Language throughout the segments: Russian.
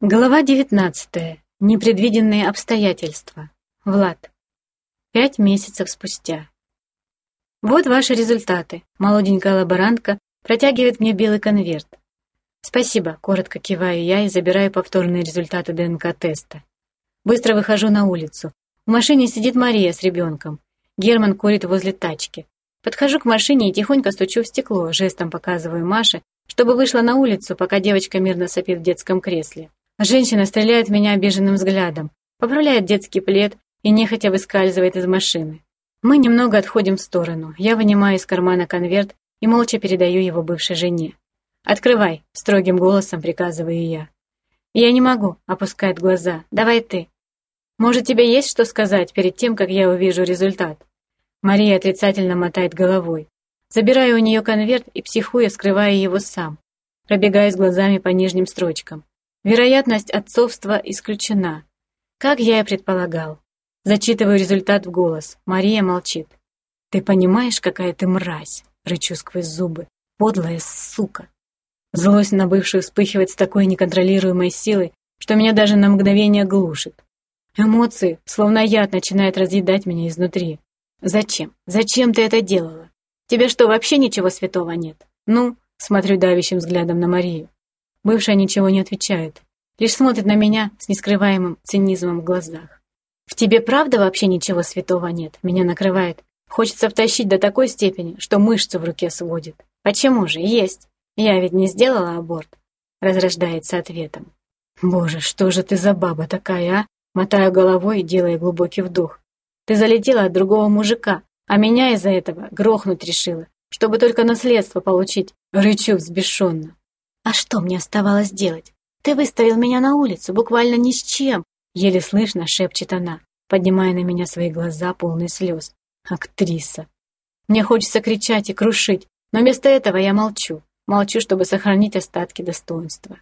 Глава 19. Непредвиденные обстоятельства. Влад. Пять месяцев спустя. Вот ваши результаты. Молоденькая лаборантка протягивает мне белый конверт. Спасибо, коротко киваю я и забираю повторные результаты ДНК-теста. Быстро выхожу на улицу. В машине сидит Мария с ребенком. Герман курит возле тачки. Подхожу к машине и тихонько стучу в стекло, жестом показываю Маше, чтобы вышла на улицу, пока девочка мирно сопит в детском кресле. Женщина стреляет меня обиженным взглядом, поправляет детский плед и нехотя выскальзывает из машины. Мы немного отходим в сторону. Я вынимаю из кармана конверт и молча передаю его бывшей жене. «Открывай», — строгим голосом приказываю я. «Я не могу», — опускает глаза. «Давай ты». «Может, тебе есть что сказать перед тем, как я увижу результат?» Мария отрицательно мотает головой. Забираю у нее конверт и, психуя, скрываю его сам. Пробегаюсь глазами по нижним строчкам. Вероятность отцовства исключена. Как я и предполагал. Зачитываю результат в голос. Мария молчит. «Ты понимаешь, какая ты мразь?» Рычу сквозь зубы. «Подлая сука!» Злость на бывшую вспыхивает с такой неконтролируемой силой, что меня даже на мгновение глушит. Эмоции, словно яд, начинают разъедать меня изнутри. «Зачем? Зачем ты это делала? Тебе что, вообще ничего святого нет?» «Ну?» — смотрю давящим взглядом на Марию. Бывшая ничего не отвечает, лишь смотрит на меня с нескрываемым цинизмом в глазах. «В тебе правда вообще ничего святого нет?» Меня накрывает. Хочется втащить до такой степени, что мышцы в руке сводит. «Почему же? Есть. Я ведь не сделала аборт», — разрождается ответом. «Боже, что же ты за баба такая, а?» Мотаю головой делая глубокий вдох. «Ты залетела от другого мужика, а меня из-за этого грохнуть решила, чтобы только наследство получить», — рычу взбешенно. А что мне оставалось делать? Ты выставил меня на улицу, буквально ни с чем. Еле слышно шепчет она, поднимая на меня свои глаза, полные слез. Актриса. Мне хочется кричать и крушить, но вместо этого я молчу. Молчу, чтобы сохранить остатки достоинства.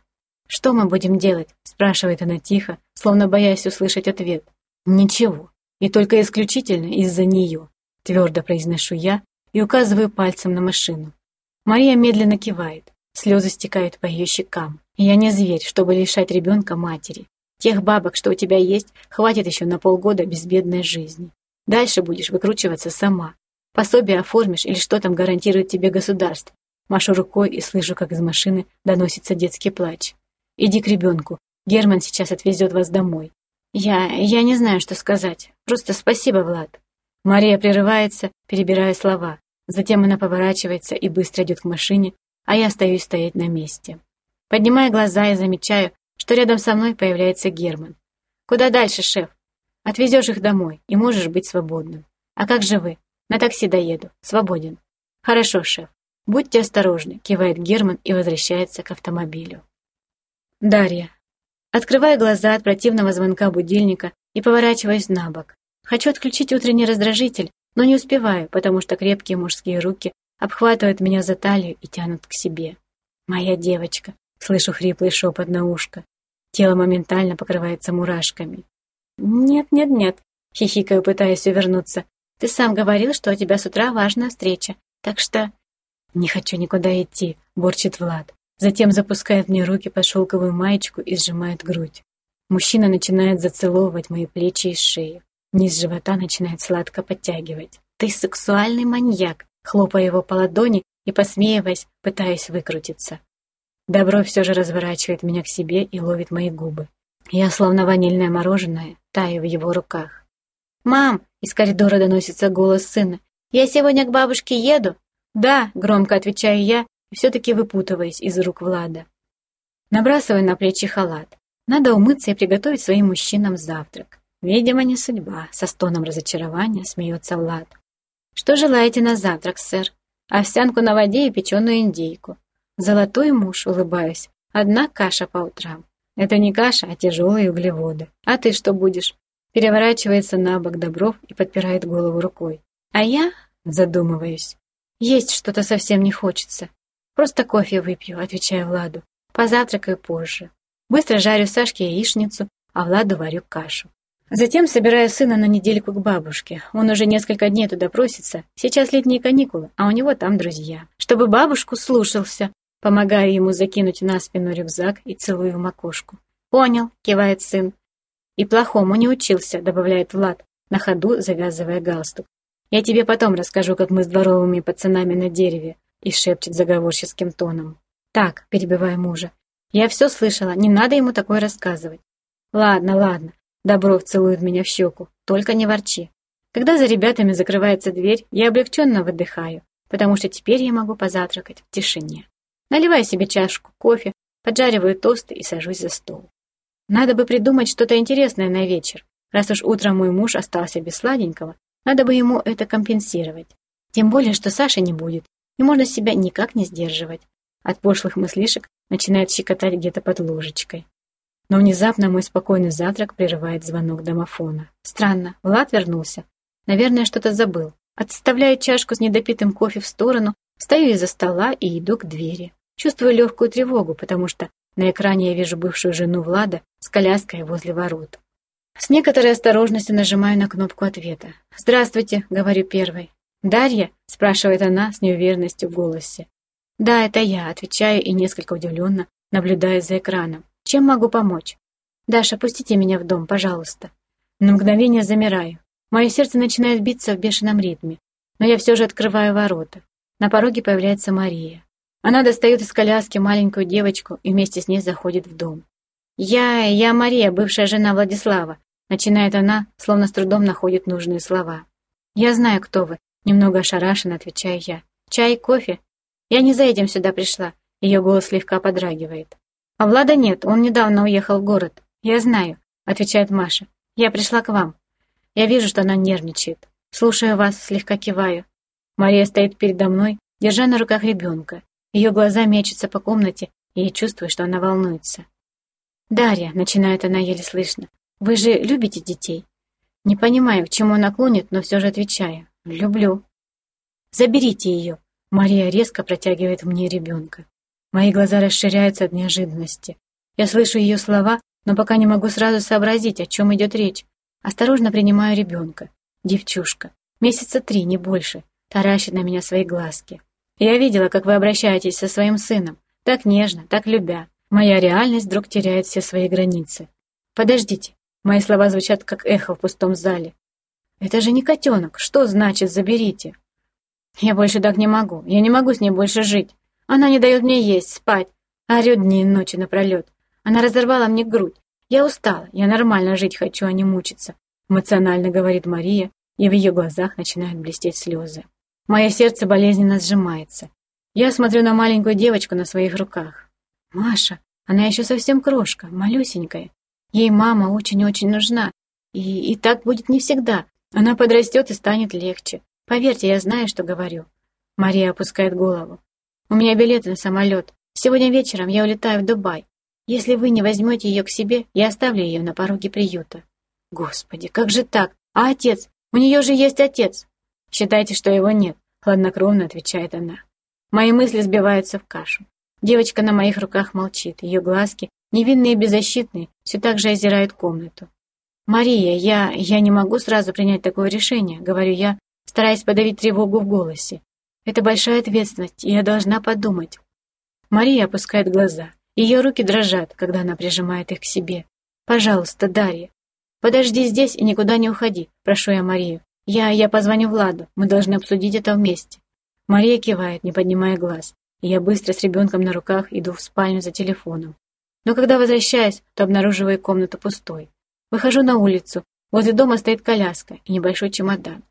«Что мы будем делать?» – спрашивает она тихо, словно боясь услышать ответ. «Ничего. И только исключительно из-за нее», – твердо произношу я и указываю пальцем на машину. Мария медленно кивает. Слезы стекают по ее щекам. Я не зверь, чтобы лишать ребенка матери. Тех бабок, что у тебя есть, хватит еще на полгода безбедной жизни. Дальше будешь выкручиваться сама. Пособие оформишь или что там гарантирует тебе государство. Машу рукой и слышу, как из машины доносится детский плач. Иди к ребенку. Герман сейчас отвезет вас домой. Я... я не знаю, что сказать. Просто спасибо, Влад. Мария прерывается, перебирая слова. Затем она поворачивается и быстро идет к машине, а я остаюсь стоять на месте. Поднимаю глаза и замечаю, что рядом со мной появляется Герман. «Куда дальше, шеф? Отвезешь их домой и можешь быть свободным. А как же вы? На такси доеду. Свободен». «Хорошо, шеф. Будьте осторожны», — кивает Герман и возвращается к автомобилю. Дарья. Открываю глаза от противного звонка будильника и поворачиваюсь на бок. Хочу отключить утренний раздражитель, но не успеваю, потому что крепкие мужские руки обхватывают меня за талию и тянут к себе. «Моя девочка!» — слышу хриплый шепот на ушко. Тело моментально покрывается мурашками. «Нет, нет, нет!» — хихикаю, пытаясь увернуться. «Ты сам говорил, что у тебя с утра важная встреча, так что...» «Не хочу никуда идти», — борчит Влад. Затем запускает мне руки под шелковую маечку и сжимает грудь. Мужчина начинает зацеловывать мои плечи и шею. Низ живота начинает сладко подтягивать. «Ты сексуальный маньяк!» Хлопая его по ладони и посмеиваясь, пытаясь выкрутиться. Добро все же разворачивает меня к себе и ловит мои губы. Я, словно ванильное мороженое, таю в его руках. «Мам!» — из коридора доносится голос сына. «Я сегодня к бабушке еду?» «Да!» — громко отвечаю я все-таки выпутываясь из рук Влада. Набрасываю на плечи халат. Надо умыться и приготовить своим мужчинам завтрак. Видимо, не судьба. Со стоном разочарования смеется Влад. «Что желаете на завтрак, сэр?» «Овсянку на воде и печеную индейку». «Золотой муж», улыбаюсь. «Одна каша по утрам». «Это не каша, а тяжелые углеводы. А ты что будешь?» Переворачивается на бок Добров и подпирает голову рукой. «А я?» Задумываюсь. «Есть что-то совсем не хочется. Просто кофе выпью», отвечаю Владу. «Позавтракаю позже». Быстро жарю Сашке яичницу, а Владу варю кашу. Затем собираю сына на недельку к бабушке. Он уже несколько дней туда просится. Сейчас летние каникулы, а у него там друзья. Чтобы бабушку слушался. Помогаю ему закинуть на спину рюкзак и целую макушку. «Понял», — кивает сын. «И плохому не учился», — добавляет Влад, на ходу завязывая галстук. «Я тебе потом расскажу, как мы с дворовыми пацанами на дереве», и шепчет заговорческим тоном. «Так», — перебивая мужа, — «я все слышала, не надо ему такое рассказывать». «Ладно, ладно», — Добров целует меня в щеку, «только не ворчи. Когда за ребятами закрывается дверь, я облегченно выдыхаю, потому что теперь я могу позавтракать в тишине. Наливаю себе чашку кофе, поджариваю тосты и сажусь за стол. Надо бы придумать что-то интересное на вечер. Раз уж утром мой муж остался без сладенького, надо бы ему это компенсировать. Тем более, что Саши не будет, и можно себя никак не сдерживать. От пошлых мыслишек начинает щекотать где-то под ложечкой. Но внезапно мой спокойный завтрак прерывает звонок домофона. Странно, Влад вернулся. Наверное, что-то забыл. Отставляю чашку с недопитым кофе в сторону, встаю из-за стола и иду к двери. Чувствую легкую тревогу, потому что на экране я вижу бывшую жену Влада с коляской возле ворот. С некоторой осторожностью нажимаю на кнопку ответа. «Здравствуйте», — говорю первой. «Дарья?» — спрашивает она с неуверенностью в голосе. «Да, это я», — отвечаю и несколько удивленно наблюдаю за экраном. «Чем могу помочь?» «Даша, пустите меня в дом, пожалуйста». На мгновение замираю. Мое сердце начинает биться в бешеном ритме, но я все же открываю ворота. На пороге появляется Мария. Она достает из коляски маленькую девочку и вместе с ней заходит в дом. «Я... я Мария, бывшая жена Владислава», начинает она, словно с трудом находит нужные слова. «Я знаю, кто вы», немного ошарашенно отвечаю я. «Чай, кофе?» «Я не за этим сюда пришла», ее голос слегка подрагивает. «А Влада нет, он недавно уехал в город». «Я знаю», отвечает Маша. «Я пришла к вам». Я вижу, что она нервничает. Слушаю вас, слегка киваю. Мария стоит передо мной, держа на руках ребенка. Ее глаза мечутся по комнате, и я чувствую, что она волнуется. «Дарья», — начинает она еле слышно, — «вы же любите детей?» Не понимаю, к чему она клонит, но все же отвечаю. «Люблю». «Заберите ее», — Мария резко протягивает мне ребенка. Мои глаза расширяются от неожиданности. Я слышу ее слова, но пока не могу сразу сообразить, о чем идет речь. Осторожно принимаю ребенка. Девчушка. Месяца три, не больше. Таращит на меня свои глазки. Я видела, как вы обращаетесь со своим сыном. Так нежно, так любя. Моя реальность вдруг теряет все свои границы. Подождите. Мои слова звучат, как эхо в пустом зале. Это же не котенок. Что значит «заберите»? Я больше так не могу. Я не могу с ней больше жить. Она не дает мне есть, спать. Орет дни и ночи напролет. Она разорвала мне грудь. Я устала. Я нормально жить хочу, а не мучиться. Эмоционально говорит Мария, и в ее глазах начинают блестеть слезы. Мое сердце болезненно сжимается. Я смотрю на маленькую девочку на своих руках. Маша, она еще совсем крошка, малюсенькая. Ей мама очень-очень нужна. И, и так будет не всегда. Она подрастет и станет легче. Поверьте, я знаю, что говорю. Мария опускает голову. У меня билеты на самолет. Сегодня вечером я улетаю в Дубай. Если вы не возьмете ее к себе, я оставлю ее на пороге приюта. Господи, как же так? А отец? У нее же есть отец. «Считайте, что его нет», — хладнокровно отвечает она. Мои мысли сбиваются в кашу. Девочка на моих руках молчит, ее глазки, невинные и беззащитные, все так же озирают комнату. «Мария, я... я не могу сразу принять такое решение», — говорю я, стараясь подавить тревогу в голосе. «Это большая ответственность, и я должна подумать». Мария опускает глаза. Ее руки дрожат, когда она прижимает их к себе. «Пожалуйста, Дарья, подожди здесь и никуда не уходи», — прошу я Марию. «Я... я позвоню Владу. Мы должны обсудить это вместе». Мария кивает, не поднимая глаз, и я быстро с ребенком на руках иду в спальню за телефоном. Но когда возвращаюсь, то обнаруживаю комнату пустой. Выхожу на улицу. Возле дома стоит коляска и небольшой чемодан.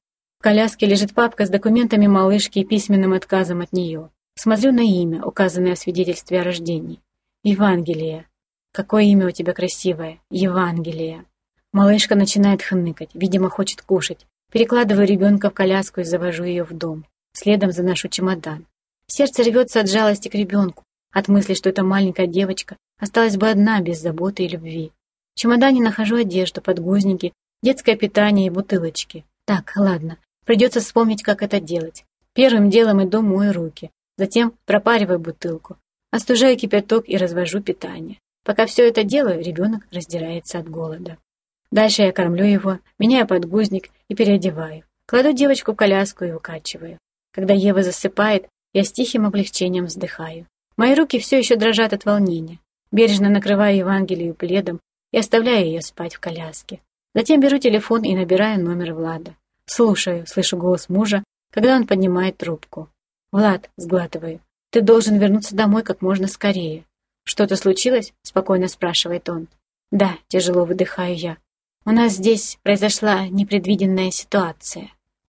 Коляске лежит папка с документами малышки и письменным отказом от нее. Смотрю на имя, указанное в свидетельстве о рождении. Евангелие. Какое имя у тебя красивое. Евангелие. Малышка начинает хныкать, видимо, хочет кушать. Перекладываю ребенка в коляску и завожу ее в дом. Следом заношу чемодан. Сердце рвется от жалости к ребенку, от мысли, что эта маленькая девочка осталась бы одна, без заботы и любви. В чемодане нахожу одежду, подгузники, детское питание и бутылочки. Так, ладно, придется вспомнить, как это делать. Первым делом иду мою руки, затем пропариваю бутылку, остужаю кипяток и развожу питание. Пока все это делаю, ребенок раздирается от голода. Дальше я кормлю его, меняю подгузник и переодеваю. Кладу девочку в коляску и укачиваю. Когда Ева засыпает, я с тихим облегчением вздыхаю. Мои руки все еще дрожат от волнения. Бережно накрываю Евангелию пледом и оставляю ее спать в коляске. Затем беру телефон и набираю номер Влада. Слушаю, слышу голос мужа, когда он поднимает трубку. «Влад», — сглатываю, — «ты должен вернуться домой как можно скорее». «Что-то случилось?» — спокойно спрашивает он. «Да», — тяжело выдыхаю я. «У нас здесь произошла непредвиденная ситуация».